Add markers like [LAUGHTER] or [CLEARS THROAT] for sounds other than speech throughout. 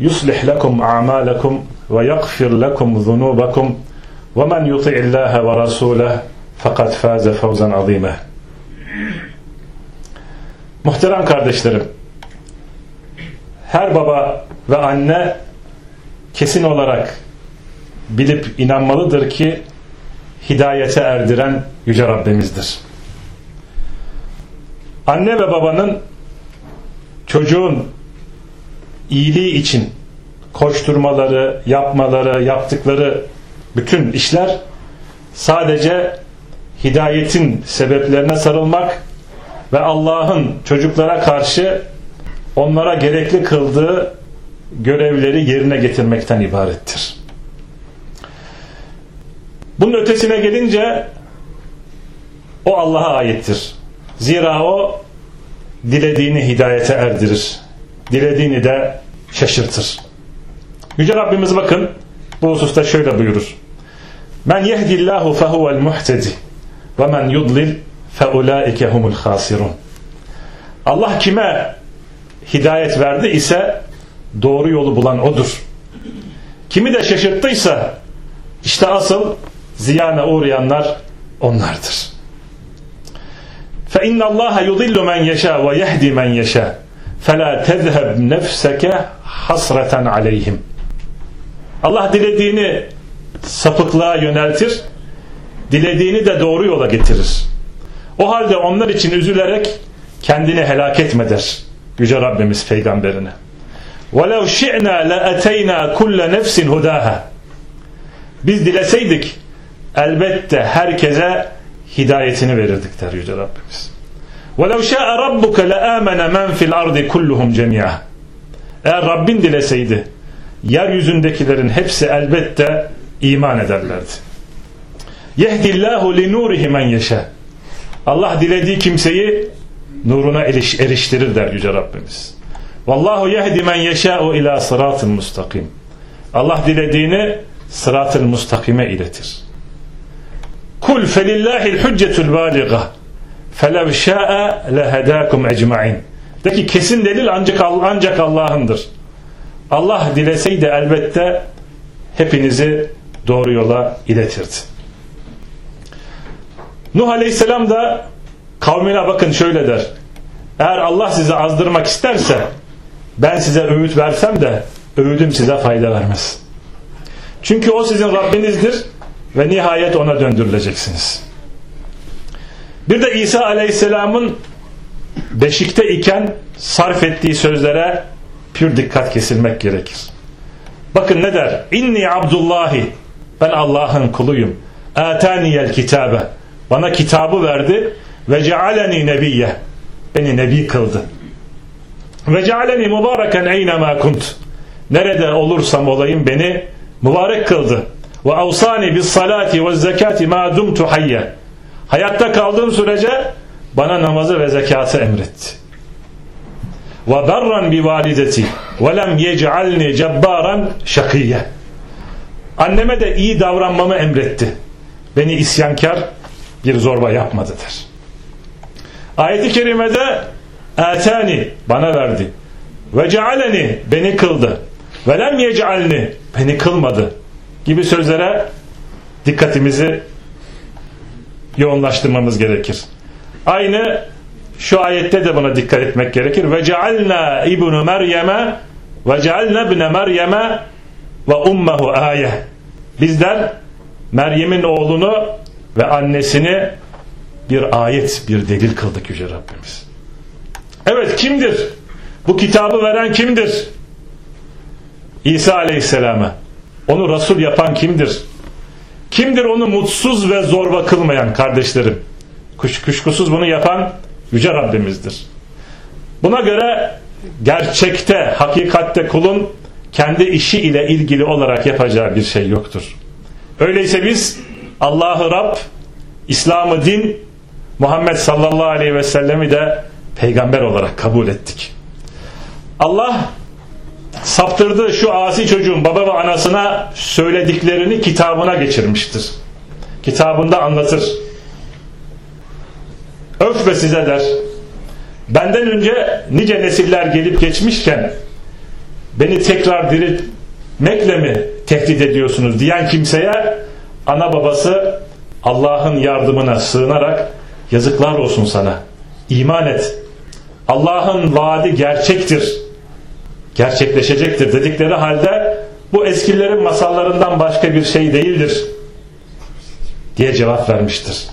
يصلح لكم أعمالكم ويغفر لكم ذنوبكم ومن يطع الله ورسوله fakat faze fevzan azime. Muhterem kardeşlerim, her baba ve anne kesin olarak bilip inanmalıdır ki hidayete erdiren Yüce Rabbimizdir. Anne ve babanın çocuğun iyiliği için koşturmaları, yapmaları, yaptıkları bütün işler sadece hidayetin sebeplerine sarılmak ve Allah'ın çocuklara karşı onlara gerekli kıldığı görevleri yerine getirmekten ibarettir. Bunun ötesine gelince o Allah'a aittir. Zira o dilediğini hidayete erdirir Dilediğini de şaşırtır. Yüce Rabbimiz bakın bu hususta şöyle buyurur. Men yehdillahu fehuvel muhtedi ve men yudlil feulaike humul hasirun. Allah kime hidayet verdi ise doğru yolu bulan odur. Kimi de şaşırttıysa işte asıl ziyana uğrayanlar onlardır. فَاِنَّ اللّٰهَ يُضِلُّ مَنْ يَشَاءُ وَيَهْدِ مَنْ يَشَاءُ فَلَا تَذْهَبْ نَفْسَكَ حَسْرَةً عَلَيْهِمْ Allah dilediğini sapıklığa yöneltir, dilediğini de doğru yola getirir. O halde onlar için üzülerek kendini helak etme der Yüce Rabbimiz peygamberine. وَلَوْ شِئْنَا لَأَتَيْنَا كُلَّ نَفْسٍ هُدَاهَا Biz dileseydik elbette herkese hidayetini verirdik der Yüce Rabbimiz. وَلَوْ شَاءَ رَبُّكَ لَآمَنَ مَنْ فِي الْأَرْضِ كُلُّهُمْ جَمِيعًا Eğer Rabbin dileseydi yeryüzündekilerin hepsi elbette iman ederlerdi. Yehdillahu li nurihi men yeşe. Allah dilediği kimseyi nuruna eriş, eriştirir der Yüce Rabbimiz. Vallahu yehdi men yeşâ'u ila sıratın mustakim. Allah dilediğini sıratın mustakime iletir. Kul felillahil hüccetul bâliga felev şâ'e lehedâkum ecma'in. De ki kesin delil ancak, ancak Allah'ındır. Allah dileseydi elbette hepinizi doğru yola iletirdi. Nuh Aleyhisselam da kavmine bakın şöyle der. Eğer Allah sizi azdırmak isterse ben size öğüt versem de öğüdüm size fayda vermez. Çünkü o sizin Rabbinizdir ve nihayet ona döndürüleceksiniz. Bir de İsa Aleyhisselam'ın beşikte iken sarf ettiği sözlere pür dikkat kesilmek gerekir. Bakın ne der? İnni Abdullahi ben Allah'ın kuluyum. Ataniyel kitabe bana kitabı verdi ve cealeni nebiyye beni nebi kıldı. Ve cealeni mübareken eynema kunt nerede olursam olayım beni mübarek kıldı. Ve avsani bis salati ve zekati ma dumtu hayye hayatta kaldığım sürece bana namazı ve zekatı emretti. Ve berran bi valideti ve lem yec'alni cebbaran şakiyye anneme de iyi davranmamı emretti. Beni isyankar bir zorba yapmadı der. Ayet-i kerimede atani bana verdi. Ve cealeni beni kıldı. Ve lem yec'alni beni kılmadı gibi sözlere dikkatimizi yoğunlaştırmamız gerekir. Aynı şu ayette de buna dikkat etmek gerekir. Ve cealna ibnu Meryem'e ve cealna ibne Meryem'e ve ummehu ayet bizler Meryem'in oğlunu ve annesini bir ayet, bir delil kıldık Yüce Rabbimiz. Evet kimdir? Bu kitabı veren kimdir? İsa Aleyhisselam'a. Onu Resul yapan kimdir? Kimdir onu mutsuz ve zorba kılmayan kardeşlerim? Kuş, kuşkusuz bunu yapan Yüce Rabbimizdir. Buna göre gerçekte, hakikatte kulun kendi işi ile ilgili olarak yapacağı bir şey yoktur. Öyleyse biz Allah'ı Rab, İslam'ı din, Muhammed sallallahu aleyhi ve sellemi de peygamber olarak kabul ettik. Allah saptırdığı şu asi çocuğun baba ve anasına söylediklerini kitabına geçirmiştir. Kitabında anlatır. Öf be size der. Benden önce nice nesiller gelip geçmişken beni tekrar diriltmekle mi tehdit ediyorsunuz diyen kimseye ana babası Allah'ın yardımına sığınarak yazıklar olsun sana. İman et. Allah'ın vaadi gerçektir. Gerçekleşecektir dedikleri halde bu eskilerin masallarından başka bir şey değildir diye cevap vermiştir.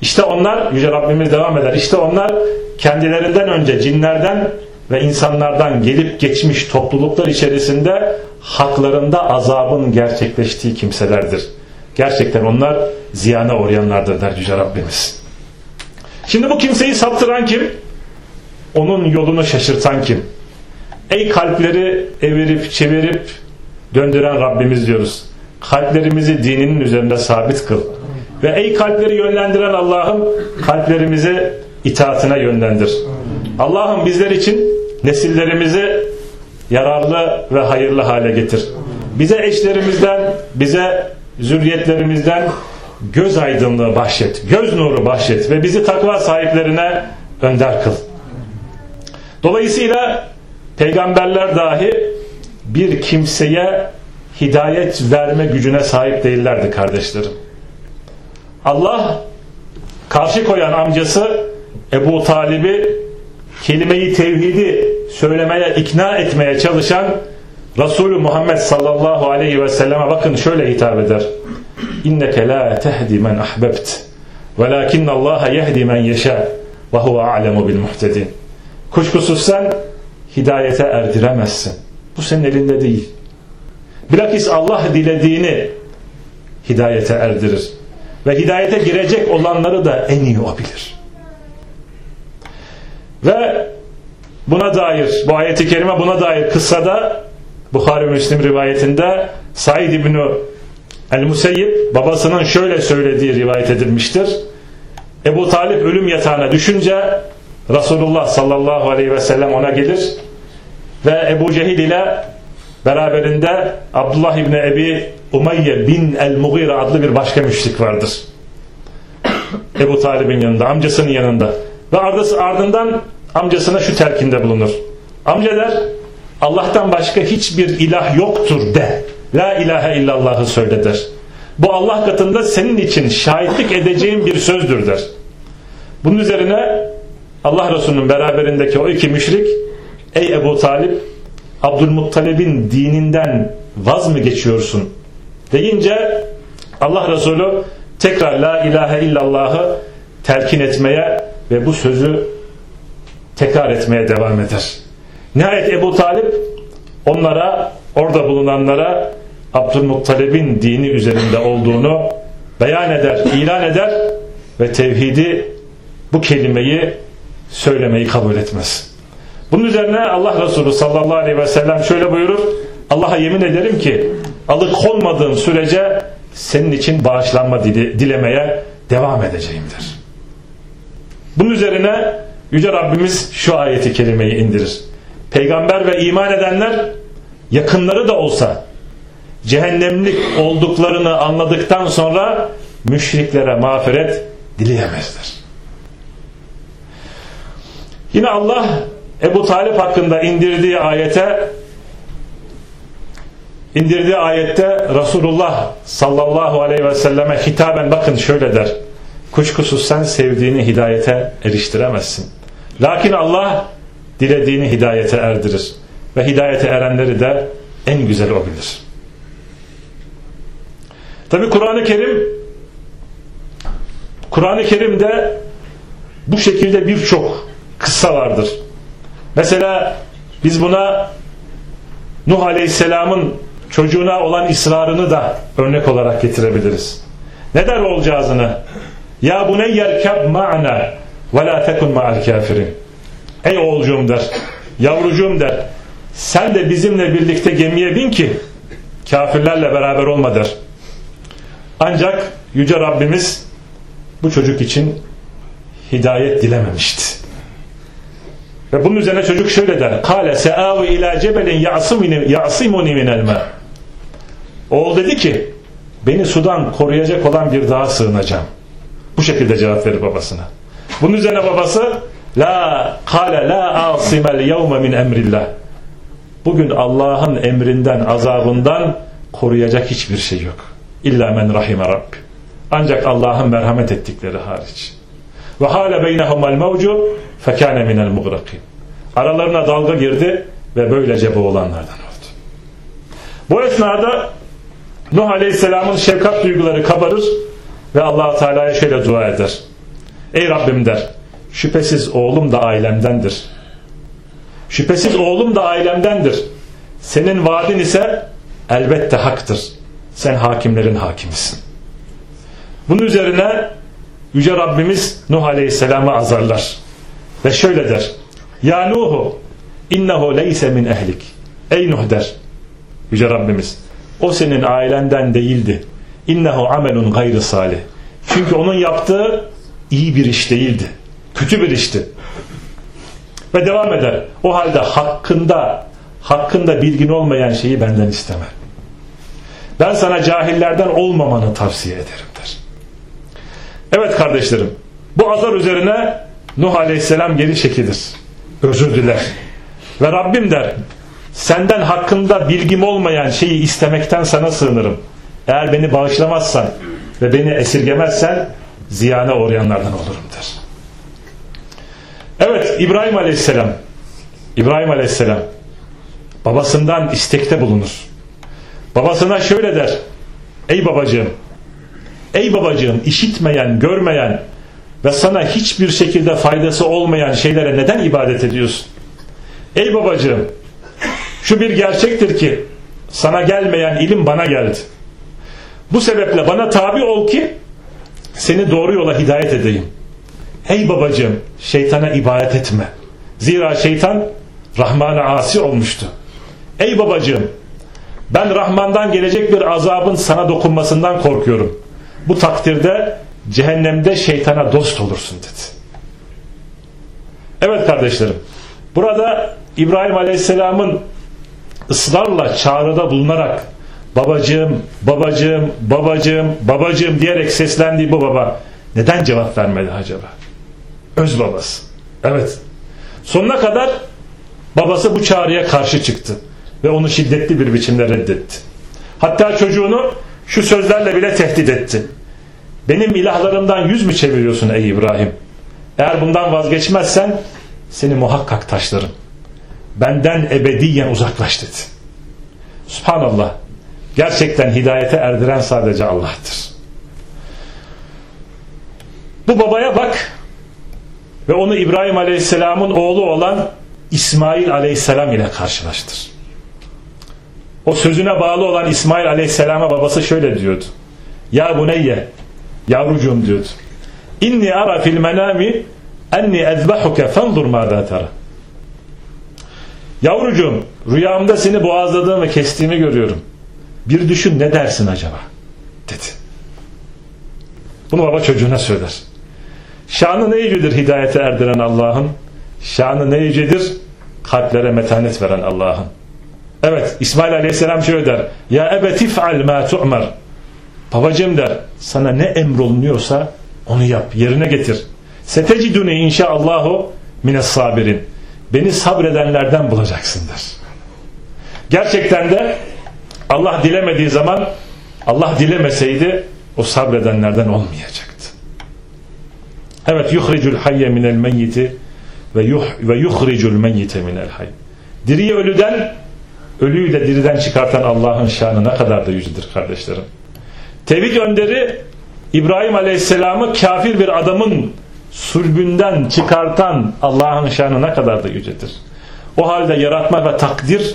İşte onlar, Yüce Rabbimiz devam eder, İşte onlar kendilerinden önce cinlerden ve insanlardan gelip geçmiş topluluklar içerisinde haklarında azabın gerçekleştiği kimselerdir. Gerçekten onlar ziyana uğrayanlardır der Yüce Rabbimiz. Şimdi bu kimseyi saptıran kim? Onun yolunu şaşırtan kim? Ey kalpleri evirip çevirip döndüren Rabbimiz diyoruz. Kalplerimizi dininin üzerinde sabit kıl. Ve ey kalpleri yönlendiren Allah'ım kalplerimizi itaatine yönlendir. Allah'ım bizler için nesillerimizi yararlı ve hayırlı hale getir. Bize eşlerimizden, bize zürriyetlerimizden göz aydınlığı bahşet, göz nuru bahşet ve bizi takva sahiplerine önder kıl. Dolayısıyla peygamberler dahi bir kimseye hidayet verme gücüne sahip değillerdi kardeşlerim. Allah karşı koyan amcası Ebu Talib'i kelimeyi tevhidi söylemeye ikna etmeye çalışan Resulü Muhammed sallallahu aleyhi ve selleme bakın şöyle hitap eder. İnneke la tehdi men ahbebt velakin Allah yehdi men yeşâ ve huve a'lemu bil muhtedin. Kuşkusuz sen hidayete erdiremezsin. Bu senin elinde değil. Bilakis Allah dilediğini hidayete erdirir. Ve hidayete girecek olanları da en iyi o bilir. Ve buna dair, bu ayeti kerime buna dair kıssada Bukhari Müslim rivayetinde Said İbni El-Museyyib babasının şöyle söylediği rivayet edilmiştir. Ebu Talip ölüm yatağına düşünce Resulullah sallallahu aleyhi ve sellem ona gelir ve Ebu Cehil ile beraberinde Abdullah İbni Ebi Umayye bin el-Mughira adlı bir başka müşrik vardır. Ebu Talib'in yanında, amcasının yanında. Ve ardından amcasına şu terkinde bulunur. Amca der, Allah'tan başka hiçbir ilah yoktur de. La ilahe illallahı söyle der. Bu Allah katında senin için şahitlik edeceğim bir sözdür der. Bunun üzerine Allah Resulü'nün beraberindeki o iki müşrik Ey Ebu Talip Abdülmuttalib'in dininden vaz mı geçiyorsun? Deyince Allah Resulü tekrar la ilahe illallahı telkin etmeye ve bu sözü tekrar etmeye devam eder. Nihayet Ebu Talip onlara orada bulunanlara Abdülmuttalib'in dini üzerinde olduğunu beyan eder, ilan eder ve tevhidi bu kelimeyi söylemeyi kabul etmez. Bunun üzerine Allah Resulü sallallahu aleyhi ve sellem şöyle buyurur. Allah'a yemin ederim ki alıkonmadığım sürece senin için bağışlanma dilemeye devam edeceğimdir. Bunun üzerine Yüce Rabbimiz şu ayeti kelimeyi indirir. Peygamber ve iman edenler yakınları da olsa cehennemlik olduklarını anladıktan sonra müşriklere mağfiret dileyemezler. Yine Allah Ebu Talip hakkında indirdiği ayete indirdiği ayette Resulullah sallallahu aleyhi ve selleme hitaben bakın şöyle der. Kuşkusuz sen sevdiğini hidayete eriştiremezsin. Lakin Allah dilediğini hidayete erdirir. Ve hidayete erenleri de en güzel o bilir. Tabi Kur'an-ı Kerim Kur'an-ı Kerim'de bu şekilde birçok kıssa vardır. Mesela biz buna Nuh Aleyhisselam'ın çocuğuna olan ısrarını da örnek olarak getirebiliriz. Ne der olacağızını? Ya bu ne yerkab ma'na ve la tekun ma'al kafirin. Ey oğulcuğum der, yavrucuğum der. Sen de bizimle birlikte gemiye bin ki kafirlerle beraber olma der. Ancak Yüce Rabbimiz bu çocuk için hidayet dilememişti. Ve bunun üzerine çocuk şöyle der. Kale se'avi ila cebelin ya'simuni minel ma. Oğul dedi ki beni sudan koruyacak olan bir dağa sığınacağım. Bu şekilde cevap verir babasına. Bunun üzerine babası la kale la asimel yevme min emrillah. Bugün Allah'ın emrinden, azabından koruyacak hiçbir şey yok. İlla men rahime Rabbi. Ancak Allah'ın merhamet ettikleri hariç. Ve hale beynehumel mevcu fekâne minel mugrakin. Aralarına dalga girdi ve böylece boğulanlardan oldu. Bu esnada Nuh Aleyhisselam'ın şefkat duyguları kabarır ve allah Teala'ya şöyle dua eder. Ey Rabbim der, şüphesiz oğlum da ailemdendir. Şüphesiz oğlum da ailemdendir. Senin vaadin ise elbette haktır. Sen hakimlerin hakimisin. Bunun üzerine Yüce Rabbimiz Nuh Aleyhisselam'ı azarlar. Ve şöyle der. Ya Nuhu innehu leyse min ehlik. Ey Nuh der. Yüce Rabbimiz. O senin ailenden değildi. İnnehu amelun gayrı salih. Çünkü onun yaptığı iyi bir iş değildi. Kötü bir işti. Ve devam eder. O halde hakkında hakkında bilgin olmayan şeyi benden isteme. Ben sana cahillerden olmamanı tavsiye ederim der. Evet kardeşlerim. Bu azar üzerine Nuh Aleyhisselam geri çekilir. Özür diler. Ve Rabbim der senden hakkında bilgim olmayan şeyi istemekten sana sığınırım. Eğer beni bağışlamazsan ve beni esirgemezsen ziyana uğrayanlardan olurum der. Evet İbrahim Aleyhisselam İbrahim Aleyhisselam babasından istekte bulunur. Babasına şöyle der. Ey babacığım Ey babacığım işitmeyen, görmeyen ve sana hiçbir şekilde faydası olmayan şeylere neden ibadet ediyorsun? Ey babacığım şu bir gerçektir ki sana gelmeyen ilim bana geldi. Bu sebeple bana tabi ol ki seni doğru yola hidayet edeyim. Ey babacığım şeytana ibadet etme. Zira şeytan Rahman'a asi olmuştu. Ey babacığım ben Rahman'dan gelecek bir azabın sana dokunmasından korkuyorum. Bu takdirde cehennemde şeytana dost olursun dedi. Evet kardeşlerim. Burada İbrahim Aleyhisselam'ın ısrarla çağrıda bulunarak babacığım, babacığım, babacığım, babacığım diyerek seslendiği bu baba neden cevap vermedi acaba? Öz babası. Evet. Sonuna kadar babası bu çağrıya karşı çıktı ve onu şiddetli bir biçimde reddetti. Hatta çocuğunu şu sözlerle bile tehdit etti. Benim ilahlarımdan yüz mü çeviriyorsun ey İbrahim? Eğer bundan vazgeçmezsen seni muhakkak taşlarım. Benden ebediyen uzaklaş dedi. Subhanallah. Gerçekten hidayete erdiren sadece Allah'tır. Bu babaya bak ve onu İbrahim Aleyhisselam'ın oğlu olan İsmail Aleyhisselam ile karşılaştır. O sözüne bağlı olan İsmail Aleyhisselam'a babası şöyle diyordu. Ya buneyye yavrucuğum diyordu. İnni ara fil menami enni ezbahuke fendur mâdâ tera. Yavrucuğum rüyamda seni boğazladığım ve kestiğimi görüyorum. Bir düşün ne dersin acaba? Dedi. Bunu baba çocuğuna söyler. Şanı ne yücedir hidayete erdiren Allah'ın? Şanı ne yücedir? Kalplere metanet veren Allah'ın. Evet İsmail Aleyhisselam şöyle der. Ya ebe tif'al ma tu'mer. Babacım der sana ne emrolunuyorsa onu yap yerine getir. Seteciduni inşaallahu mines sabirin. Beni sabredenlerden bulacaksındır. Gerçekten de Allah dilemediği zaman Allah dilemeseydi o sabredenlerden olmayacaktı. Evet yuhricul hayye minel meyyiti ve yuh ve yuhricul meyyite minel hayy. Diriyi ölüden ölüyü de diriden çıkartan Allah'ın şanı ne kadar da yücedir kardeşlerim. Tevhid önderi İbrahim Aleyhisselam'ı kafir bir adamın sulbünden çıkartan Allah'ın şanı ne kadar da yücedir. O halde yaratma ve takdir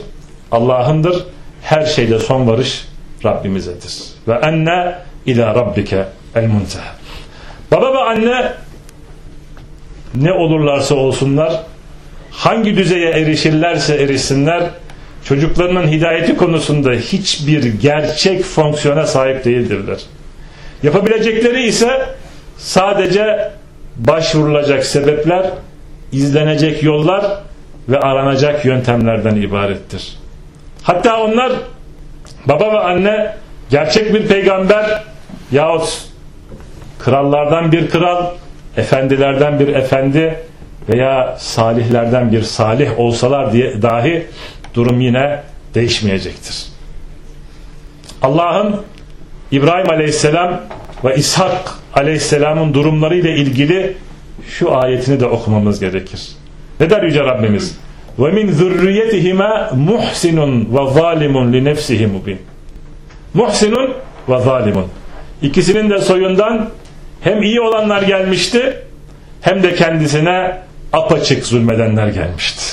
Allah'ındır. Her şeyde son varış Rabbimizedir. Ve enne ila rabbike el munteha. Baba ve anne ne olurlarsa olsunlar hangi düzeye erişirlerse erişsinler çocuklarının hidayeti konusunda hiçbir gerçek fonksiyona sahip değildirler. Yapabilecekleri ise sadece başvurulacak sebepler, izlenecek yollar ve aranacak yöntemlerden ibarettir. Hatta onlar baba ve anne gerçek bir peygamber yahut krallardan bir kral, efendilerden bir efendi veya salihlerden bir salih olsalar diye dahi durum yine değişmeyecektir. Allah'ın İbrahim Aleyhisselam ve İshak Aleyhisselam'ın durumları ile ilgili şu ayetini de okumamız gerekir. Ne der Yüce Rabbimiz? Muhsinun ve zalimun li nefsihi mubin. Muhsinun ve zalimun. İkisinin de soyundan hem iyi olanlar gelmişti hem de kendisine apaçık zulmedenler gelmişti.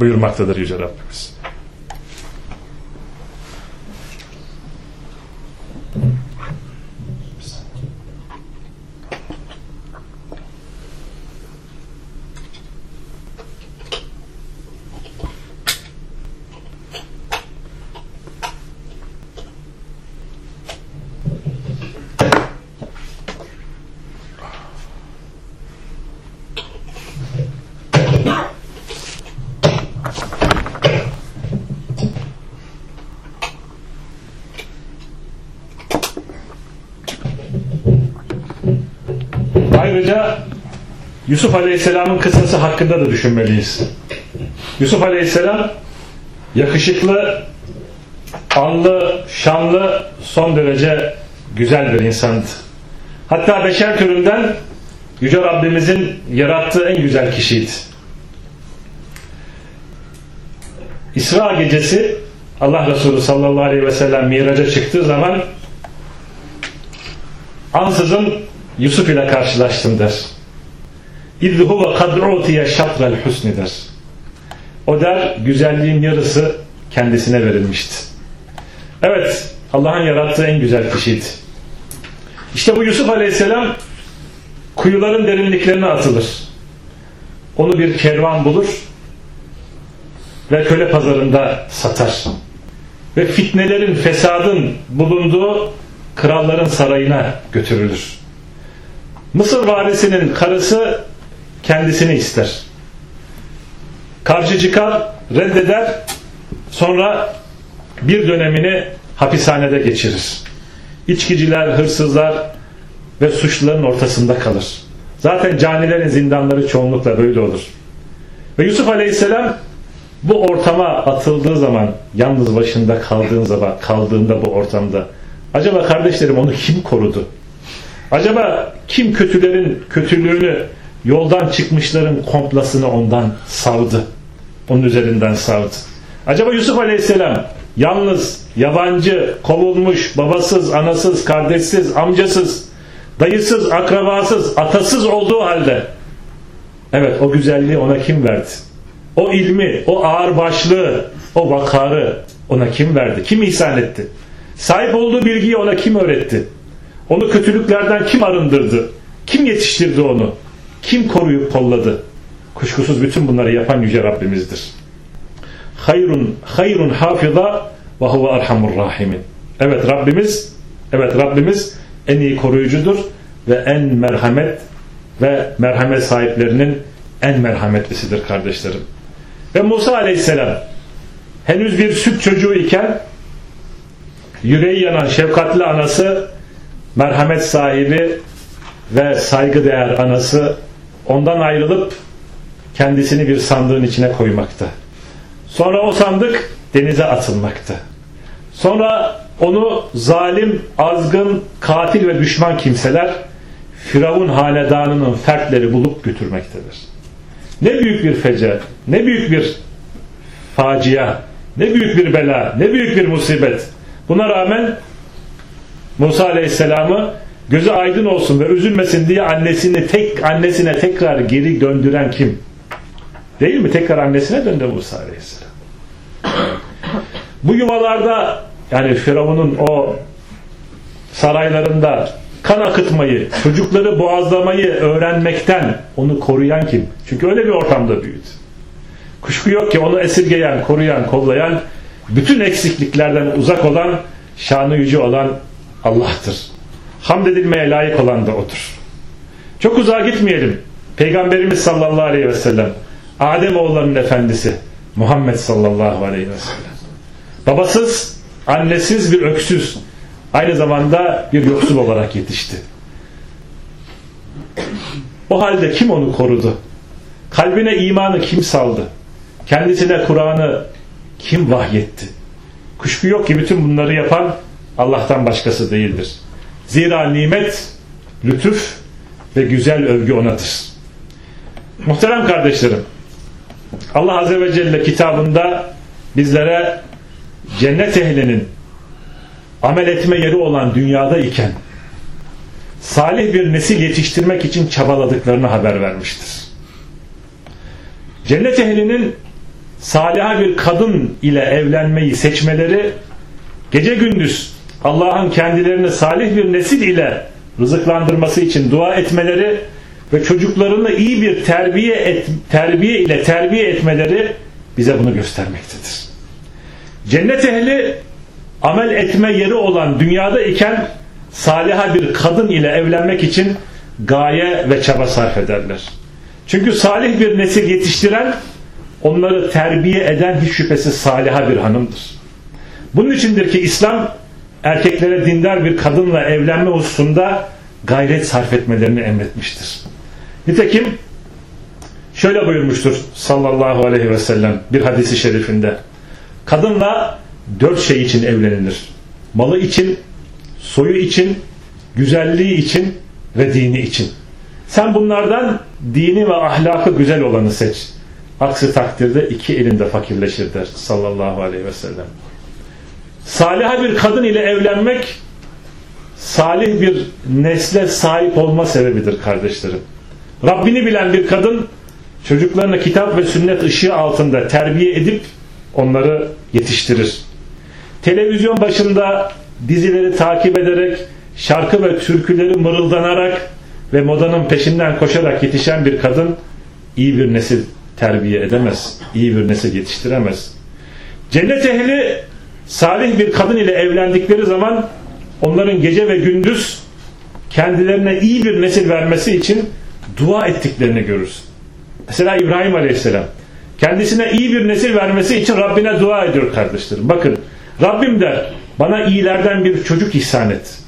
Buyurmaktadır Yüce Rabbimiz. Yusuf Aleyhisselam'ın kıssası hakkında da düşünmeliyiz. Yusuf Aleyhisselam yakışıklı, anlı, şanlı, son derece güzel bir insandı. Hatta beşer türünden Yüce Rabbimizin yarattığı en güzel kişiydi. İsra gecesi Allah Resulü sallallahu aleyhi ve sellem miraca çıktığı zaman ansızın Yusuf ile karşılaştım der. İzhu ve kad'utiye şatrel husni der. O der güzelliğin yarısı kendisine verilmişti. Evet Allah'ın yarattığı en güzel kişiydi. İşte bu Yusuf Aleyhisselam kuyuların derinliklerine atılır. Onu bir kervan bulur ve köle pazarında satar. Ve fitnelerin, fesadın bulunduğu kralların sarayına götürülür. Mısır varisinin karısı kendisini ister. Karşı çıkar, reddeder, sonra bir dönemini hapishanede geçirir. İçkiciler, hırsızlar ve suçluların ortasında kalır. Zaten canilerin zindanları çoğunlukla böyle olur. Ve Yusuf Aleyhisselam bu ortama atıldığı zaman, yalnız başında kaldığın zaman, kaldığında bu ortamda, acaba kardeşlerim onu kim korudu? Acaba kim kötülerin kötülüğünü yoldan çıkmışların komplasını ondan savdı? Onun üzerinden savdı. Acaba Yusuf Aleyhisselam yalnız, yabancı, kovulmuş, babasız, anasız, kardeşsiz, amcasız, dayısız, akrabasız, atasız olduğu halde evet o güzelliği ona kim verdi? O ilmi, o ağırbaşlığı, o vakarı ona kim verdi? Kim ihsan etti? Sahip olduğu bilgiyi ona kim öğretti? Onu kötülüklerden kim arındırdı? Kim yetiştirdi onu? Kim koruyup kolladı? Kuşkusuz bütün bunları yapan Yüce Rabbimizdir. Hayrun, hayrun hafiza ve huve arhamur rahimin. Evet Rabbimiz, evet Rabbimiz en iyi koruyucudur ve en merhamet ve merhamet sahiplerinin en merhametlisidir kardeşlerim. Ve Musa aleyhisselam henüz bir süt çocuğu iken yüreği yanan şefkatli anası merhamet sahibi ve saygıdeğer anası ondan ayrılıp kendisini bir sandığın içine koymakta. Sonra o sandık denize atılmakta. Sonra onu zalim, azgın, katil ve düşman kimseler Firavun hanedanının fertleri bulup götürmektedir. Ne büyük bir feca, ne büyük bir facia, ne büyük bir bela, ne büyük bir musibet. Buna rağmen Musa Aleyhisselam'ı gözü aydın olsun ve üzülmesin diye annesini tek annesine tekrar geri döndüren kim? Değil mi? Tekrar annesine döndü Musa Aleyhisselam. Bu yuvalarda yani Firavun'un o saraylarında kan akıtmayı, çocukları boğazlamayı öğrenmekten onu koruyan kim? Çünkü öyle bir ortamda büyüdü. Kuşku yok ki onu esirgeyen, koruyan, kollayan, bütün eksikliklerden uzak olan, şanı yüce olan Allah'tır. Hamd edilmeye layık olan da O'dur. Çok uzağa gitmeyelim. Peygamberimiz sallallahu aleyhi ve sellem, Adem oğullarının efendisi Muhammed sallallahu aleyhi ve sellem. Babasız, annesiz bir öksüz, aynı zamanda bir yoksul olarak yetişti. O halde kim onu korudu? Kalbine imanı kim saldı? Kendisine Kur'an'ı kim vahyetti? Kuşku yok ki bütün bunları yapan Allah'tan başkası değildir. Zira nimet, lütuf ve güzel övgü onadır. Muhterem kardeşlerim, Allah Azze ve Celle kitabında bizlere cennet ehlinin amel etme yeri olan dünyada iken salih bir nesil yetiştirmek için çabaladıklarını haber vermiştir. Cennet ehlinin saliha bir kadın ile evlenmeyi seçmeleri gece gündüz Allah'ın kendilerini salih bir nesil ile rızıklandırması için dua etmeleri ve çocuklarını iyi bir terbiye et, terbiye ile terbiye etmeleri bize bunu göstermektedir. Cennet ehli amel etme yeri olan dünyada iken saliha bir kadın ile evlenmek için gaye ve çaba sarf ederler. Çünkü salih bir nesil yetiştiren onları terbiye eden hiç şüphesiz saliha bir hanımdır. Bunun içindir ki İslam erkeklere dindar bir kadınla evlenme hususunda gayret sarf etmelerini emretmiştir. Nitekim şöyle buyurmuştur sallallahu aleyhi ve sellem bir hadisi şerifinde. Kadınla dört şey için evlenilir. Malı için, soyu için, güzelliği için ve dini için. Sen bunlardan dini ve ahlakı güzel olanı seç. Aksi takdirde iki elinde fakirleşir der sallallahu aleyhi ve sellem. Saliha bir kadın ile evlenmek salih bir nesle sahip olma sebebidir kardeşlerim. Rabbini bilen bir kadın çocuklarını kitap ve sünnet ışığı altında terbiye edip onları yetiştirir. Televizyon başında dizileri takip ederek şarkı ve türküleri mırıldanarak ve modanın peşinden koşarak yetişen bir kadın iyi bir nesil terbiye edemez. iyi bir nesil yetiştiremez. Cennet ehli salih bir kadın ile evlendikleri zaman onların gece ve gündüz kendilerine iyi bir nesil vermesi için dua ettiklerini görürüz. Mesela İbrahim Aleyhisselam kendisine iyi bir nesil vermesi için Rabbine dua ediyor kardeşlerim. Bakın Rabbim der bana iyilerden bir çocuk ihsan et.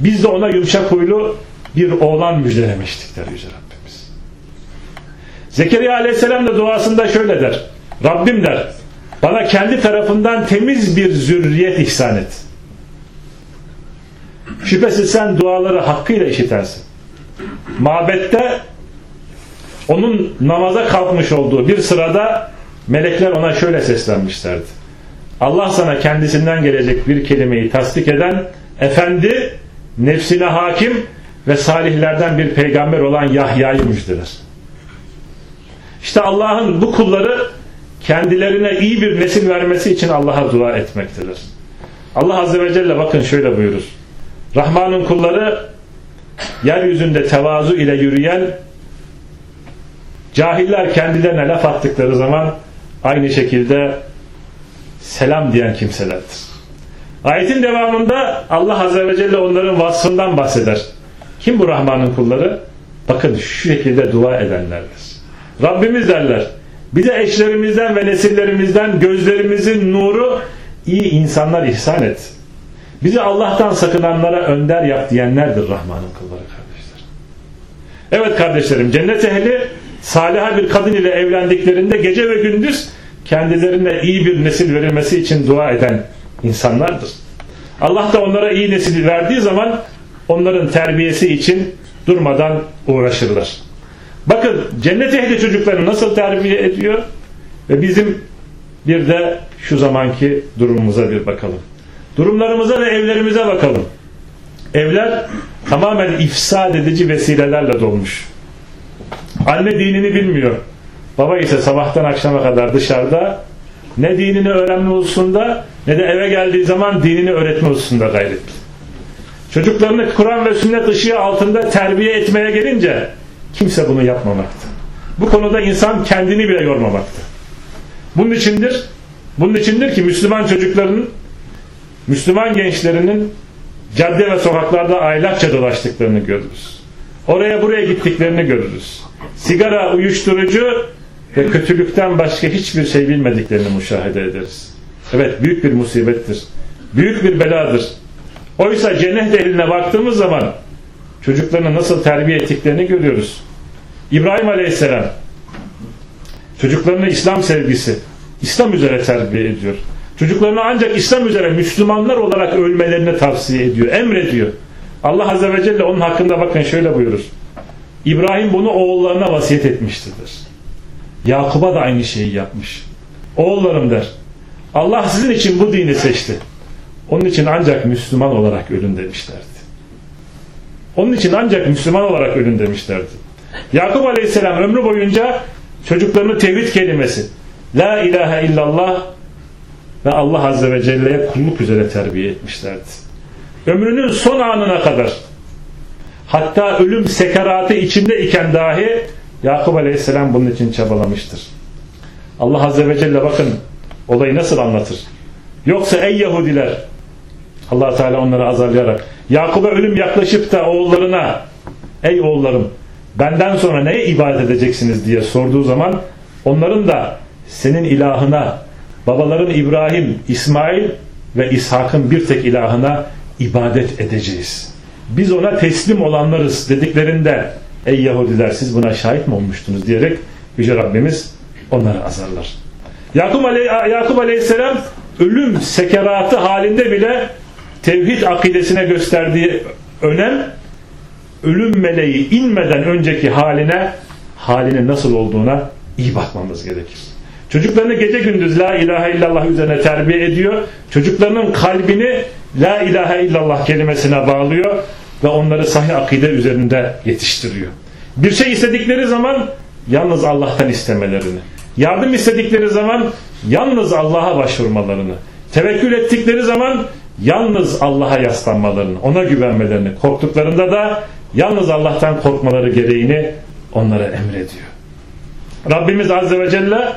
Biz de ona yumuşak huylu bir oğlan müjdelemiştik der Yüce Rabbimiz. Zekeriya Aleyhisselam da duasında şöyle der. Rabbim der bana kendi tarafından temiz bir zürriyet ihsan et. Şüphesiz sen duaları hakkıyla işitersin. Mabette onun namaza kalkmış olduğu bir sırada melekler ona şöyle seslenmişlerdi. Allah sana kendisinden gelecek bir kelimeyi tasdik eden efendi, nefsine hakim ve salihlerden bir peygamber olan Yahya'yı müjdeler. İşte Allah'ın bu kulları kendilerine iyi bir nesil vermesi için Allah'a dua etmektedir. Allah Azze ve Celle bakın şöyle buyurur. Rahman'ın kulları yeryüzünde tevazu ile yürüyen cahiller kendilerine laf attıkları zaman aynı şekilde selam diyen kimselerdir. Ayetin devamında Allah Azze ve Celle onların vasfından bahseder. Kim bu Rahman'ın kulları? Bakın şu şekilde dua edenlerdir. Rabbimiz derler. Bize eşlerimizden ve nesillerimizden gözlerimizin nuru iyi insanlar ihsan et. Bizi Allah'tan sakınanlara önder yap diyenlerdir Rahman'ın kulları kardeşler. Evet kardeşlerim cennet ehli saliha bir kadın ile evlendiklerinde gece ve gündüz kendilerine iyi bir nesil verilmesi için dua eden insanlardır. Allah da onlara iyi nesil verdiği zaman onların terbiyesi için durmadan uğraşırlar. Bakın cennet ehli çocuklarını nasıl terbiye ediyor ve bizim bir de şu zamanki durumumuza bir bakalım. Durumlarımıza ve evlerimize bakalım. Evler tamamen ifsad edici vesilelerle dolmuş. Anne dinini bilmiyor. Baba ise sabahtan akşama kadar dışarıda ne dinini öğrenme hususunda ne de eve geldiği zaman dinini öğretme hususunda gayretli. Çocuklarını Kur'an ve sünnet ışığı altında terbiye etmeye gelince kimse bunu yapmamakta. Bu konuda insan kendini bile yormamakta. Bunun içindir, bunun içindir ki Müslüman çocukların, Müslüman gençlerinin cadde ve sokaklarda aylakça dolaştıklarını görürüz. Oraya buraya gittiklerini görürüz. Sigara, uyuşturucu ve kötülükten başka hiçbir şey bilmediklerini müşahede ederiz. Evet büyük bir musibettir. Büyük bir beladır. Oysa cennet eline baktığımız zaman çocuklarını nasıl terbiye ettiklerini görüyoruz. İbrahim Aleyhisselam çocuklarını İslam sevgisi, İslam üzere terbiye ediyor. Çocuklarına ancak İslam üzere Müslümanlar olarak ölmelerini tavsiye ediyor, emrediyor. Allah Azze ve Celle onun hakkında bakın şöyle buyurur. İbrahim bunu oğullarına vasiyet etmiştir. Yakub'a da aynı şeyi yapmış. Oğullarım der. Allah sizin için bu dini seçti. Onun için ancak Müslüman olarak ölün demişlerdi. Onun için ancak Müslüman olarak ölün demişlerdi. Yakup Aleyhisselam ömrü boyunca çocuklarını tevhid kelimesi La ilahe illallah ve Allah Azze ve Celle'ye kulluk üzere terbiye etmişlerdi. Ömrünün son anına kadar hatta ölüm sekaratı içinde iken dahi Yakup Aleyhisselam bunun için çabalamıştır. Allah Azze ve Celle bakın olayı nasıl anlatır. Yoksa ey Yahudiler allah Teala onları azarlayarak Yakup'a ölüm yaklaşıp da oğullarına ey oğullarım benden sonra neye ibadet edeceksiniz diye sorduğu zaman onların da senin ilahına babaların İbrahim, İsmail ve İshak'ın bir tek ilahına ibadet edeceğiz. Biz ona teslim olanlarız dediklerinde ey Yahudiler siz buna şahit mi olmuştunuz diyerek Yüce Rabbimiz onları azarlar. Yakup, Aley Yakup Aleyhisselam ölüm sekeratı halinde bile tevhid akidesine gösterdiği önem ölüm meleği inmeden önceki haline halinin nasıl olduğuna iyi bakmamız gerekir. Çocuklarını gece gündüz la ilahe illallah üzerine terbiye ediyor. Çocuklarının kalbini la ilahe illallah kelimesine bağlıyor ve onları sahih akide üzerinde yetiştiriyor. Bir şey istedikleri zaman yalnız Allah'tan istemelerini, yardım istedikleri zaman yalnız Allah'a başvurmalarını, tevekkül ettikleri zaman yalnız Allah'a yaslanmalarını, ona güvenmelerini, korktuklarında da yalnız Allah'tan korkmaları gereğini onlara emrediyor. Rabbimiz Azze ve Celle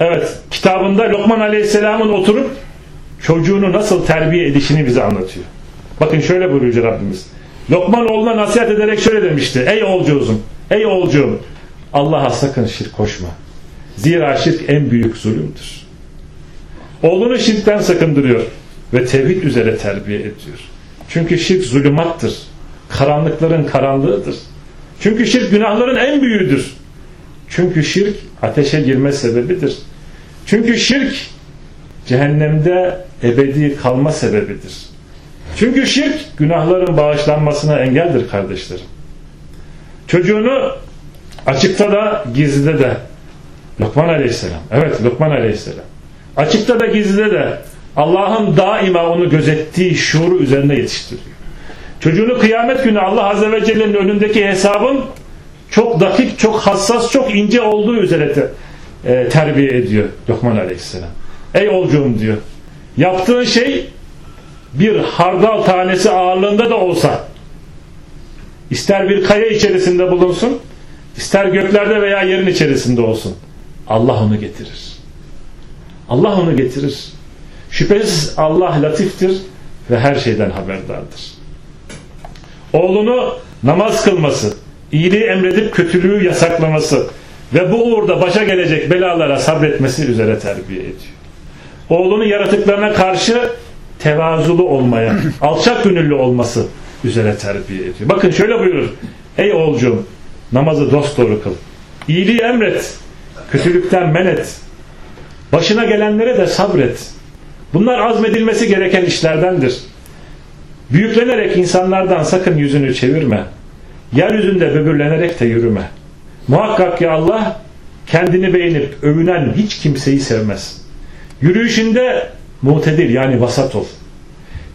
evet kitabında Lokman Aleyhisselam'ın oturup çocuğunu nasıl terbiye edişini bize anlatıyor. Bakın şöyle buyuruyor Rabbimiz. Lokman oğluna nasihat ederek şöyle demişti. Ey oğulcuğum, ey oğulcuğum Allah'a sakın şirk koşma. Zira şirk en büyük zulümdür. Oğlunu şirkten sakındırıyor ve tevhid üzere terbiye ediyor. Çünkü şirk zulümattır. Karanlıkların karanlığıdır. Çünkü şirk günahların en büyüğüdür. Çünkü şirk ateşe girme sebebidir. Çünkü şirk cehennemde ebedi kalma sebebidir. Çünkü şirk günahların bağışlanmasına engeldir kardeşlerim. Çocuğunu açıkta da gizlide de Lokman Aleyhisselam. Evet Lokman Aleyhisselam. Açıkta da gizlide de Allah'ın daima onu gözettiği şuuru üzerinde yetiştiriyor. Çocuğunu kıyamet günü Allah Azze ve Celle'nin önündeki hesabın çok dakik, çok hassas, çok ince olduğu üzere te, e, terbiye ediyor Lokman Aleyhisselam. Ey olcuğum diyor. Yaptığın şey bir hardal tanesi ağırlığında da olsa ister bir kaya içerisinde bulunsun ister göklerde veya yerin içerisinde olsun Allah onu getirir. Allah onu getirir. Şüphesiz Allah latiftir ve her şeyden haberdardır. Oğlunu namaz kılması, iyiliği emredip kötülüğü yasaklaması ve bu uğurda başa gelecek belalara sabretmesi üzere terbiye ediyor. Oğlunu yaratıklarına karşı tevazulu olmaya, [CLEARS THROAT] alçak gönüllü olması üzere terbiye ediyor. Bakın şöyle buyurur. Ey oğulcuğum namazı dosdoğru kıl. İyiliği emret. Kötülükten men et. Başına gelenlere de sabret. Bunlar azmedilmesi gereken işlerdendir. Büyüklenerek insanlardan sakın yüzünü çevirme. Yeryüzünde böbürlenerek de yürüme. Muhakkak ki Allah kendini beğenip övünen hiç kimseyi sevmez. Yürüyüşünde mutedir yani vasat ol.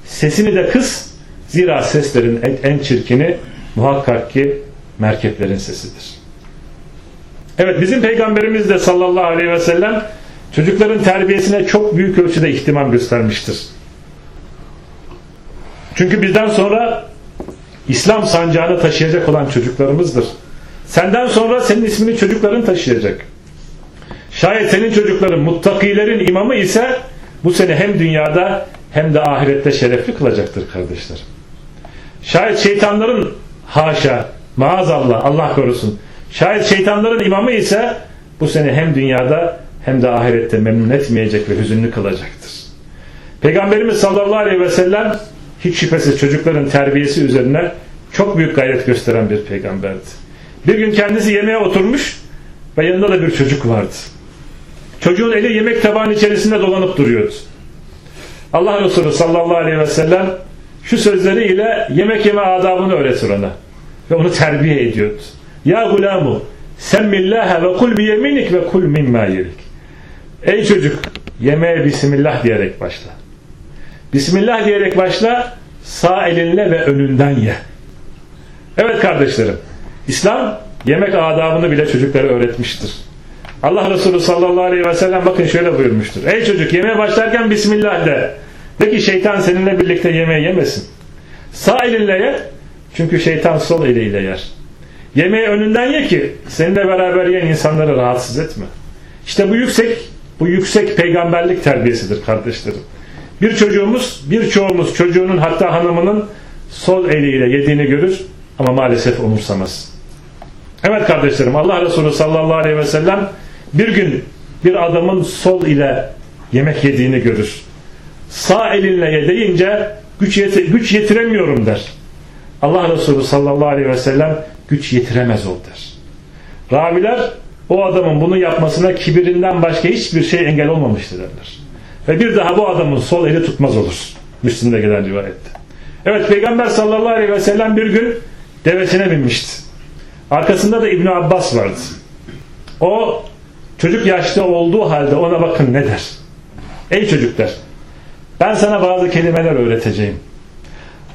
Sesini de kıs, Zira seslerin en çirkini muhakkak ki merkeplerin sesidir. Evet bizim peygamberimiz de sallallahu aleyhi ve sellem çocukların terbiyesine çok büyük ölçüde ihtimam göstermiştir. Çünkü bizden sonra İslam sancağını taşıyacak olan çocuklarımızdır. Senden sonra senin ismini çocukların taşıyacak. Şayet senin çocukların muttakilerin imamı ise bu seni hem dünyada hem de ahirette şerefli kılacaktır kardeşler. Şayet şeytanların haşa maazallah Allah korusun. Şayet şeytanların imamı ise bu seni hem dünyada hem de ahirette memnun etmeyecek ve hüzünlü kılacaktır. Peygamberimiz sallallahu aleyhi ve sellem hiç şüphesiz çocukların terbiyesi üzerine çok büyük gayret gösteren bir peygamberdi. Bir gün kendisi yemeğe oturmuş ve yanında da bir çocuk vardı. Çocuğun eli yemek tabağının içerisinde dolanıp duruyordu. Allah Resulü sallallahu aleyhi ve sellem şu sözleriyle yemek yeme adabını öğretir ona. Ve onu terbiye ediyordu. Ya gulamu semmillâhe ve kul biyeminik ve kul mimma yerik. Ey çocuk yemeğe bismillah diyerek başla. Bismillah diyerek başla sağ elinle ve önünden ye. Evet kardeşlerim İslam yemek adabını bile çocuklara öğretmiştir. Allah Resulü sallallahu aleyhi ve sellem bakın şöyle buyurmuştur. Ey çocuk yemeğe başlarken Bismillah de. De ki şeytan seninle birlikte yemeği yemesin. Sağ elinle ye. Çünkü şeytan sol eliyle yer. Yemeği önünden ye ki seninle beraber yiyen insanları rahatsız etme. İşte bu yüksek bu yüksek peygamberlik terbiyesidir kardeşlerim. Bir çocuğumuz, birçoğumuz çocuğunun hatta hanımının sol eliyle yediğini görür ama maalesef umursamaz. Evet kardeşlerim Allah Resulü sallallahu aleyhi ve sellem bir gün bir adamın sol ile yemek yediğini görür. Sağ elinle ye deyince güç, yet güç yetiremiyorum der. Allah Resulü sallallahu aleyhi ve sellem güç yetiremez ol der. Raviler o adamın bunu yapmasına kibirinden başka hiçbir şey engel olmamıştır derler. Ve bir daha bu adamın sol eli tutmaz olur. Müslim'de gelen rivayette. Evet Peygamber sallallahu aleyhi ve sellem bir gün devesine binmişti. Arkasında da İbn Abbas vardı. O çocuk yaşta olduğu halde ona bakın ne der. Ey çocuklar ben sana bazı kelimeler öğreteceğim.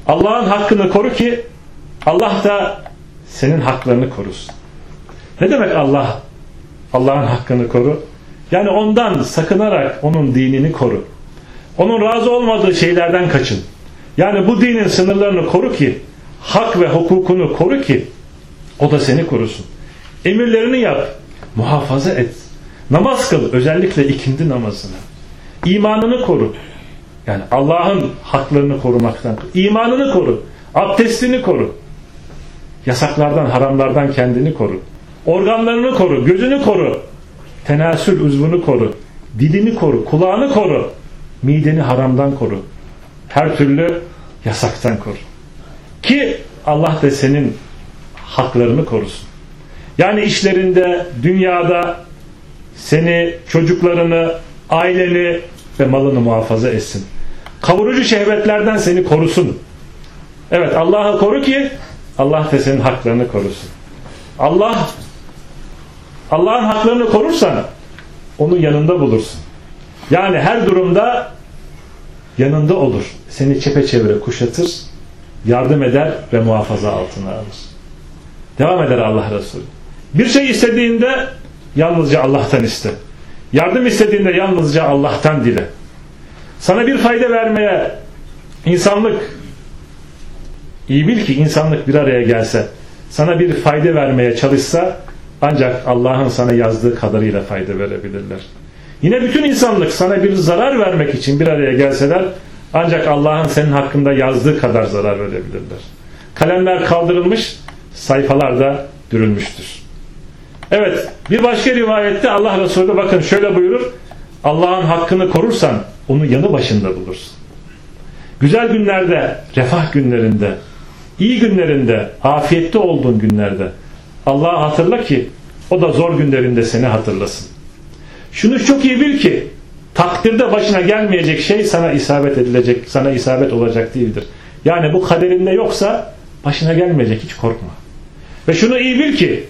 Allah'ın hakkını koru ki Allah da senin haklarını korusun. Ne demek Allah? Allah'ın hakkını koru. Yani ondan sakınarak onun dinini koru. Onun razı olmadığı şeylerden kaçın. Yani bu dinin sınırlarını koru ki hak ve hukukunu koru ki o da seni korusun. Emirlerini yap. Muhafaza et. Namaz kıl. Özellikle ikindi namazını. İmanını koru. Yani Allah'ın haklarını korumaktan. İmanını koru. Abdestini koru. Yasaklardan, haramlardan kendini koru. Organlarını koru. Gözünü koru. Tenasül uzvunu koru. Dilini koru. Kulağını koru. Mideni haramdan koru. Her türlü yasaktan koru. Ki Allah da senin haklarını korusun. Yani işlerinde, dünyada seni, çocuklarını, aileni ve malını muhafaza etsin. Kavurucu şehvetlerden seni korusun. Evet Allah'ı koru ki Allah da senin haklarını korusun. Allah Allah'ın haklarını korursan onun yanında bulursun. Yani her durumda yanında olur. Seni çepeçevre kuşatır, yardım eder ve muhafaza altına alır. Devam eder Allah Resulü. Bir şey istediğinde yalnızca Allah'tan iste. Yardım istediğinde yalnızca Allah'tan dile. Sana bir fayda vermeye insanlık iyi bil ki insanlık bir araya gelse sana bir fayda vermeye çalışsa ancak Allah'ın sana yazdığı kadarıyla fayda verebilirler. Yine bütün insanlık sana bir zarar vermek için bir araya gelseler ancak Allah'ın senin hakkında yazdığı kadar zarar verebilirler. Kalemler kaldırılmış, sayfalar da dürülmüştür. Evet, bir başka rivayette Allah Resulü bakın şöyle buyurur. Allah'ın hakkını korursan onu yanı başında bulursun. Güzel günlerde, refah günlerinde, iyi günlerinde, afiyette olduğun günlerde Allah'ı hatırla ki o da zor günlerinde seni hatırlasın. Şunu çok iyi bil ki takdirde başına gelmeyecek şey sana isabet edilecek, sana isabet olacak değildir. Yani bu kaderinde yoksa başına gelmeyecek hiç korkma. Ve şunu iyi bil ki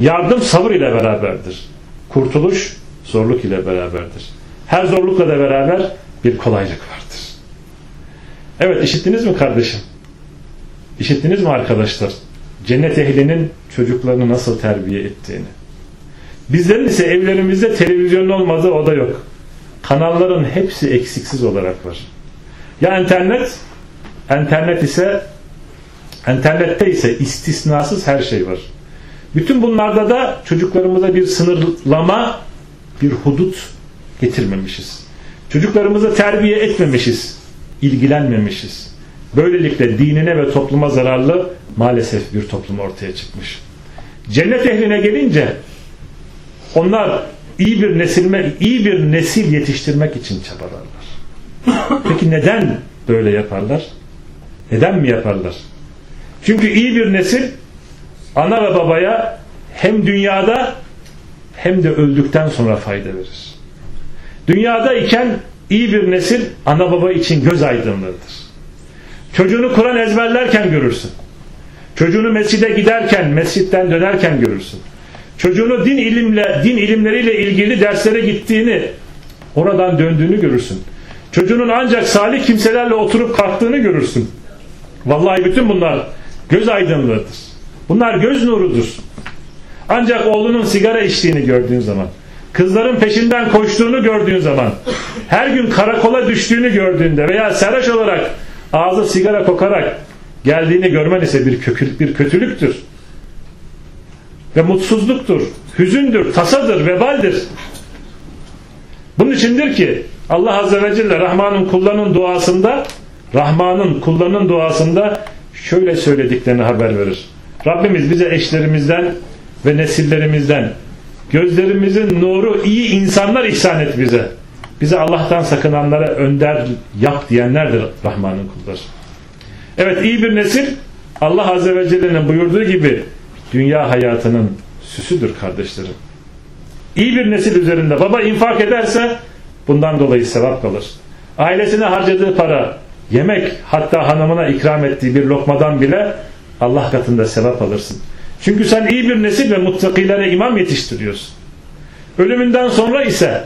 yardım sabır ile beraberdir. Kurtuluş zorluk ile beraberdir. Her zorlukla da beraber bir kolaylık vardır. Evet işittiniz mi kardeşim? İşittiniz mi arkadaşlar? Cennet ehlinin çocuklarını nasıl terbiye ettiğini. Bizlerin ise evlerimizde televizyonun olmadığı oda yok. Kanalların hepsi eksiksiz olarak var. Ya internet, internet ise internette ise istisnasız her şey var. Bütün bunlarda da çocuklarımıza bir sınırlama, bir hudut getirmemişiz. Çocuklarımızı terbiye etmemişiz, ilgilenmemişiz. Böylelikle dinine ve topluma zararlı maalesef bir toplum ortaya çıkmış. Cennet ehline gelince onlar iyi bir nesilme, iyi bir nesil yetiştirmek için çabalarlar. Peki neden böyle yaparlar? Neden mi yaparlar? Çünkü iyi bir nesil ana ve babaya hem dünyada hem de öldükten sonra fayda verir. Dünyada iken iyi bir nesil ana baba için göz aydınlığıdır. Çocuğunu Kur'an ezberlerken görürsün. Çocuğunu mescide giderken, mescitten dönerken görürsün. Çocuğunu din ilimle, din ilimleriyle ilgili derslere gittiğini, oradan döndüğünü görürsün. Çocuğunun ancak salih kimselerle oturup kalktığını görürsün. Vallahi bütün bunlar göz aydınlığıdır. Bunlar göz nurudur. Ancak oğlunun sigara içtiğini gördüğün zaman, kızların peşinden koştuğunu gördüğün zaman, her gün karakola düştüğünü gördüğünde veya sarhoş olarak ağzı sigara kokarak geldiğini görmen ise bir, kökül, bir kötülüktür. Ve mutsuzluktur, hüzündür, tasadır, vebaldir. Bunun içindir ki Allah Azze ve Celle Rahman'ın kullarının duasında Rahman'ın kullarının duasında şöyle söylediklerini haber verir. Rabbimiz bize eşlerimizden ve nesillerimizden gözlerimizin nuru iyi insanlar ihsan et bize. Bize Allah'tan sakınanlara önder yap diyenlerdir Rahman'ın kulları. Evet iyi bir nesil Allah Azze ve Celle'nin buyurduğu gibi dünya hayatının süsüdür kardeşlerim. İyi bir nesil üzerinde baba infak ederse bundan dolayı sevap kalır. Ailesine harcadığı para, yemek hatta hanımına ikram ettiği bir lokmadan bile Allah katında sevap alırsın. Çünkü sen iyi bir nesil ve muttakilere imam yetiştiriyorsun. Ölümünden sonra ise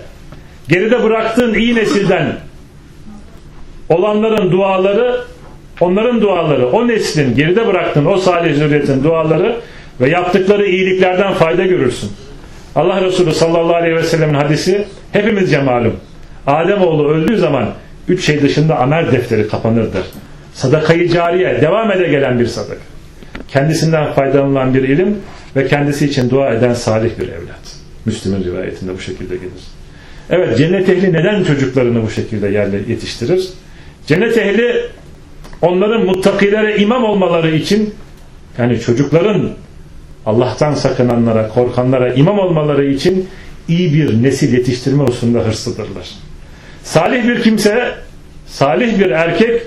geride bıraktığın iyi nesilden olanların duaları onların duaları, o neslin geride bıraktığın o salih zürriyetin duaları ve yaptıkları iyiliklerden fayda görürsün. Allah Resulü sallallahu aleyhi ve sellemin hadisi hepimizce malum. Ademoğlu öldüğü zaman üç şey dışında amel defteri kapanır der. Sadakayı cariye devam ede gelen bir sadak. Kendisinden faydalanılan bir ilim ve kendisi için dua eden salih bir evlat. Müslüm'ün rivayetinde bu şekilde gelir. Evet cennet ehli neden çocuklarını bu şekilde yerle yetiştirir? Cennet ehli onların muttakilere imam olmaları için yani çocukların Allah'tan sakınanlara, korkanlara imam olmaları için iyi bir nesil yetiştirme hususunda hırslıdırlar. Salih bir kimse, salih bir erkek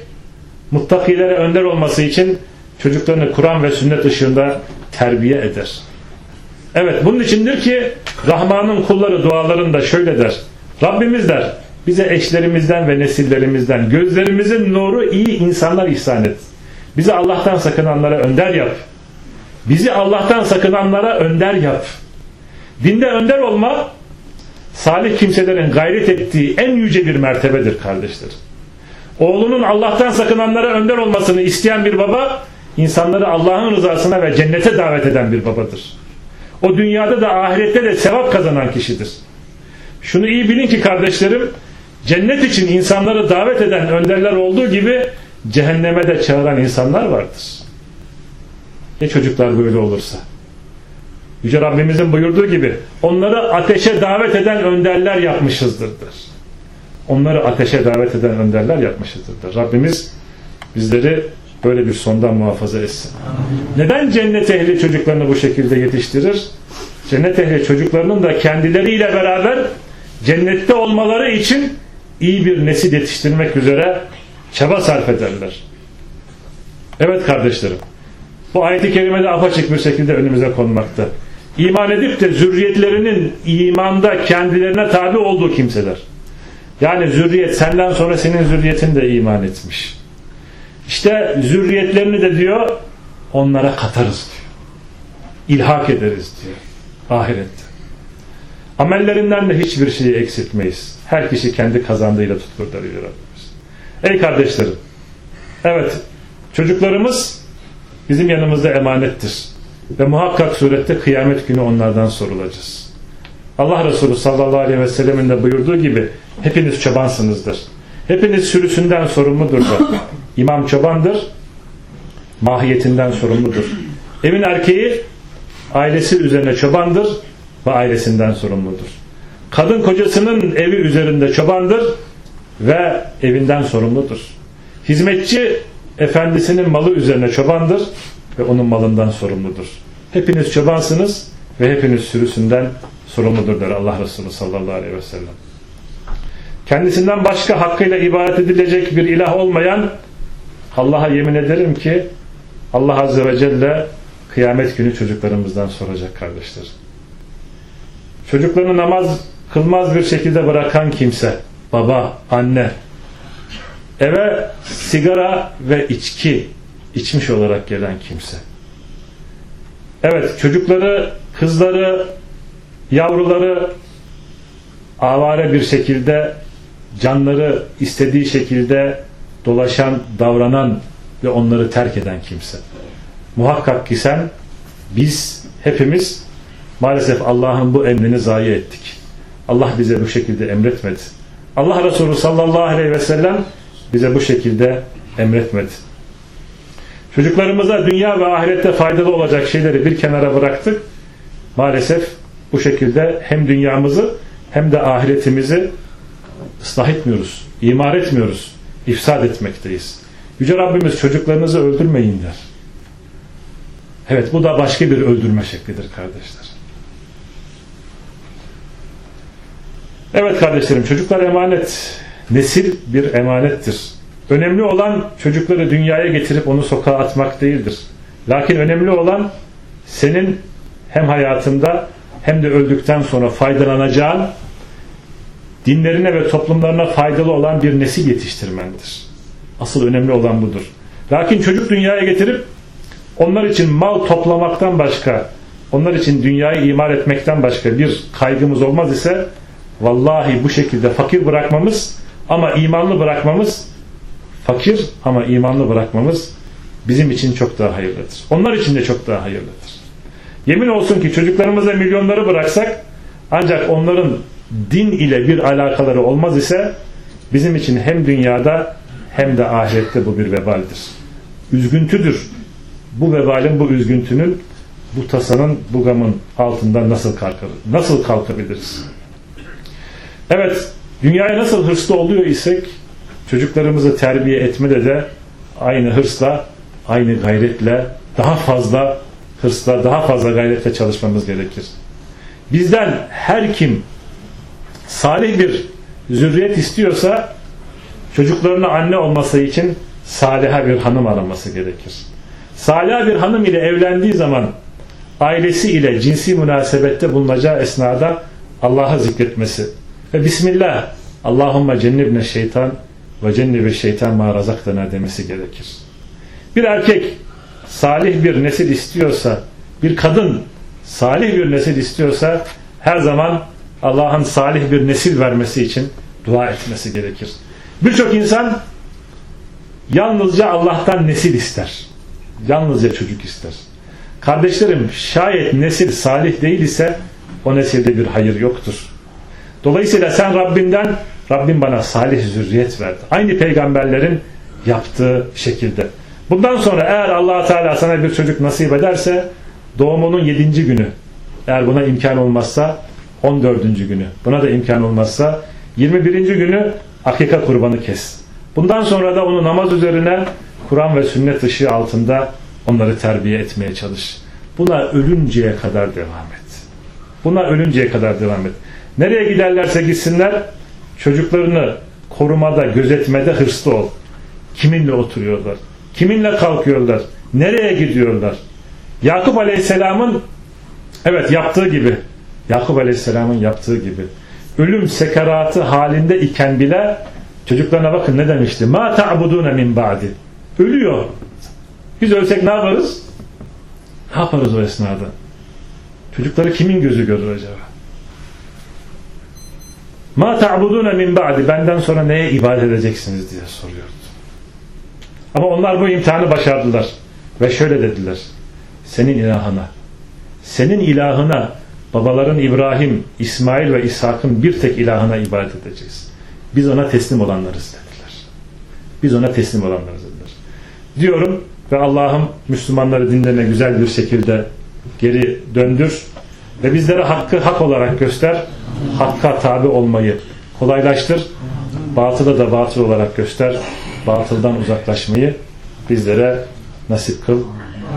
muttakilere önder olması için çocuklarını Kur'an ve sünnet ışığında terbiye eder. Evet bunun içindir ki Rahman'ın kulları dualarında şöyle der. Rabbimiz der bize eşlerimizden ve nesillerimizden gözlerimizin nuru iyi insanlar ihsan et. Bizi Allah'tan sakınanlara önder yap. Bizi Allah'tan sakınanlara önder yap. Dinde önder olma salih kimselerin gayret ettiği en yüce bir mertebedir kardeşler. Oğlunun Allah'tan sakınanlara önder olmasını isteyen bir baba insanları Allah'ın rızasına ve cennete davet eden bir babadır. O dünyada da ahirette de sevap kazanan kişidir. Şunu iyi bilin ki kardeşlerim cennet için insanları davet eden önderler olduğu gibi cehenneme de çağıran insanlar vardır. Ya çocuklar böyle olursa? Yüce Rabbimizin buyurduğu gibi onları ateşe davet eden önderler yapmışızdır. Onları ateşe davet eden önderler yapmışızdır. Rabbimiz bizleri böyle bir sondan muhafaza etsin. Neden cennet ehli çocuklarını bu şekilde yetiştirir? Cennet ehli çocuklarının da kendileriyle beraber cennette olmaları için iyi bir nesil yetiştirmek üzere çaba sarf ederler. Evet kardeşlerim. Bu ayet-i kerimede apaçık bir şekilde önümüze konmakta. İman edip de zürriyetlerinin imanda kendilerine tabi olduğu kimseler. Yani zürriyet senden sonra senin zürriyetin de iman etmiş. İşte zürriyetlerini de diyor onlara katarız diyor. İlhak ederiz diyor. Ahirette. Amellerinden de hiçbir şeyi eksiltmeyiz. Her kişi kendi kazandığıyla tutkur diyor Rabbimiz. Ey kardeşlerim. Evet. Çocuklarımız bizim yanımızda emanettir. Ve muhakkak surette kıyamet günü onlardan sorulacağız. Allah Resulü sallallahu aleyhi ve sellemin de buyurduğu gibi hepiniz çobansınızdır. Hepiniz sürüsünden sorumludurlar. İmam çobandır, mahiyetinden sorumludur. Evin erkeği ailesi üzerine çobandır ve ailesinden sorumludur. Kadın kocasının evi üzerinde çobandır ve evinden sorumludur. Hizmetçi efendisinin malı üzerine çobandır ve onun malından sorumludur. Hepiniz çobansınız ve hepiniz sürüsünden sorumludur der Allah Resulü sallallahu aleyhi ve sellem. Kendisinden başka hakkıyla ibadet edilecek bir ilah olmayan Allah'a yemin ederim ki Allah Azze ve Celle kıyamet günü çocuklarımızdan soracak kardeşler. Çocuklarını namaz kılmaz bir şekilde bırakan kimse, baba, anne, eve sigara ve içki içmiş olarak gelen kimse. Evet çocukları, kızları, yavruları avare bir şekilde canları istediği şekilde dolaşan, davranan ve onları terk eden kimse. Muhakkak ki sen, biz, hepimiz maalesef Allah'ın bu emrini zayi ettik. Allah bize bu şekilde emretmedi. Allah Resulü sallallahu aleyhi ve sellem bize bu şekilde emretmedi. Çocuklarımıza dünya ve ahirette faydalı olacak şeyleri bir kenara bıraktık. Maalesef bu şekilde hem dünyamızı hem de ahiretimizi ıslah etmiyoruz, imar etmiyoruz, ifsad etmekteyiz. Yüce Rabbimiz çocuklarınızı öldürmeyin der. Evet bu da başka bir öldürme şeklidir kardeşler. Evet kardeşlerim çocuklar emanet. Nesil bir emanettir. Önemli olan çocukları dünyaya getirip onu sokağa atmak değildir. Lakin önemli olan senin hem hayatında hem de öldükten sonra faydalanacağın dinlerine ve toplumlarına faydalı olan bir nesil yetiştirmendir. Asıl önemli olan budur. Lakin çocuk dünyaya getirip onlar için mal toplamaktan başka, onlar için dünyayı imar etmekten başka bir kaygımız olmaz ise vallahi bu şekilde fakir bırakmamız ama imanlı bırakmamız fakir ama imanlı bırakmamız bizim için çok daha hayırlıdır. Onlar için de çok daha hayırlıdır. Yemin olsun ki çocuklarımıza milyonları bıraksak ancak onların din ile bir alakaları olmaz ise bizim için hem dünyada hem de ahirette bu bir vebaldir. Üzgüntüdür. Bu vebalin, bu üzgüntünün, bu tasanın, bu gamın altından nasıl kalkar, nasıl kalkabiliriz? Evet, dünyaya nasıl hırslı oluyor isek çocuklarımızı terbiye etmede de aynı hırsla, aynı gayretle, daha fazla hırsla, daha fazla gayretle çalışmamız gerekir. Bizden her kim salih bir zürriyet istiyorsa çocuklarına anne olması için saliha bir hanım araması gerekir. Salih bir hanım ile evlendiği zaman ailesi ile cinsi münasebette bulunacağı esnada Allah'ı zikretmesi ve Bismillah Allahümme cennibne şeytan ve cennibe şeytan ma razaktana demesi gerekir. Bir erkek salih bir nesil istiyorsa, bir kadın salih bir nesil istiyorsa her zaman Allah'ın salih bir nesil vermesi için dua etmesi gerekir. Birçok insan yalnızca Allah'tan nesil ister. Yalnızca çocuk ister. Kardeşlerim şayet nesil salih değil ise o nesilde bir hayır yoktur. Dolayısıyla sen Rabbinden Rabbim bana salih zürriyet verdi. Aynı peygamberlerin yaptığı şekilde. Bundan sonra eğer allah Teala sana bir çocuk nasip ederse doğumunun 7. günü eğer buna imkan olmazsa 14. günü buna da imkan olmazsa 21. günü akika kurbanı kes. Bundan sonra da onu namaz üzerine Kur'an ve sünnet ışığı altında onları terbiye etmeye çalış. Buna ölünceye kadar devam et. Buna ölünceye kadar devam et. Nereye giderlerse gitsinler çocuklarını korumada, gözetmede hırslı ol. Kiminle oturuyorlar? Kiminle kalkıyorlar? Nereye gidiyorlar? Yakup Aleyhisselam'ın evet yaptığı gibi Yakup Aleyhisselam'ın yaptığı gibi ölüm sekaratı halinde iken bile çocuklarına bakın ne demişti? Ma ta'budune min ba'di. Ölüyor. Biz ölsek ne yaparız? Ne yaparız o esnada? Çocukları kimin gözü görür acaba? Ma ta'budune min ba'di. Benden sonra neye ibadet edeceksiniz diye soruyordu. Ama onlar bu imtihanı başardılar. Ve şöyle dediler. Senin ilahına, senin ilahına babaların İbrahim, İsmail ve İshak'ın bir tek ilahına ibadet edeceğiz. Biz ona teslim olanlarız dediler. Biz ona teslim olanlarız dediler. Diyorum ve Allah'ım Müslümanları dinlerine güzel bir şekilde geri döndür ve bizlere hakkı hak olarak göster. Hakka tabi olmayı kolaylaştır. Batılı da batıl olarak göster. Batıldan uzaklaşmayı bizlere nasip kıl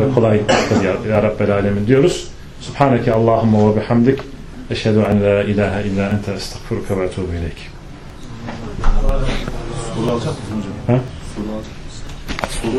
ve kolay kıl ya, ya Rabbel Alemin diyoruz. Subhaneke Allahumma ve bihamdik. Eşhedü en la ilahe illa ente estağfuruka ve etûbü ileyk. Soru alacak mısın hocam? Ha?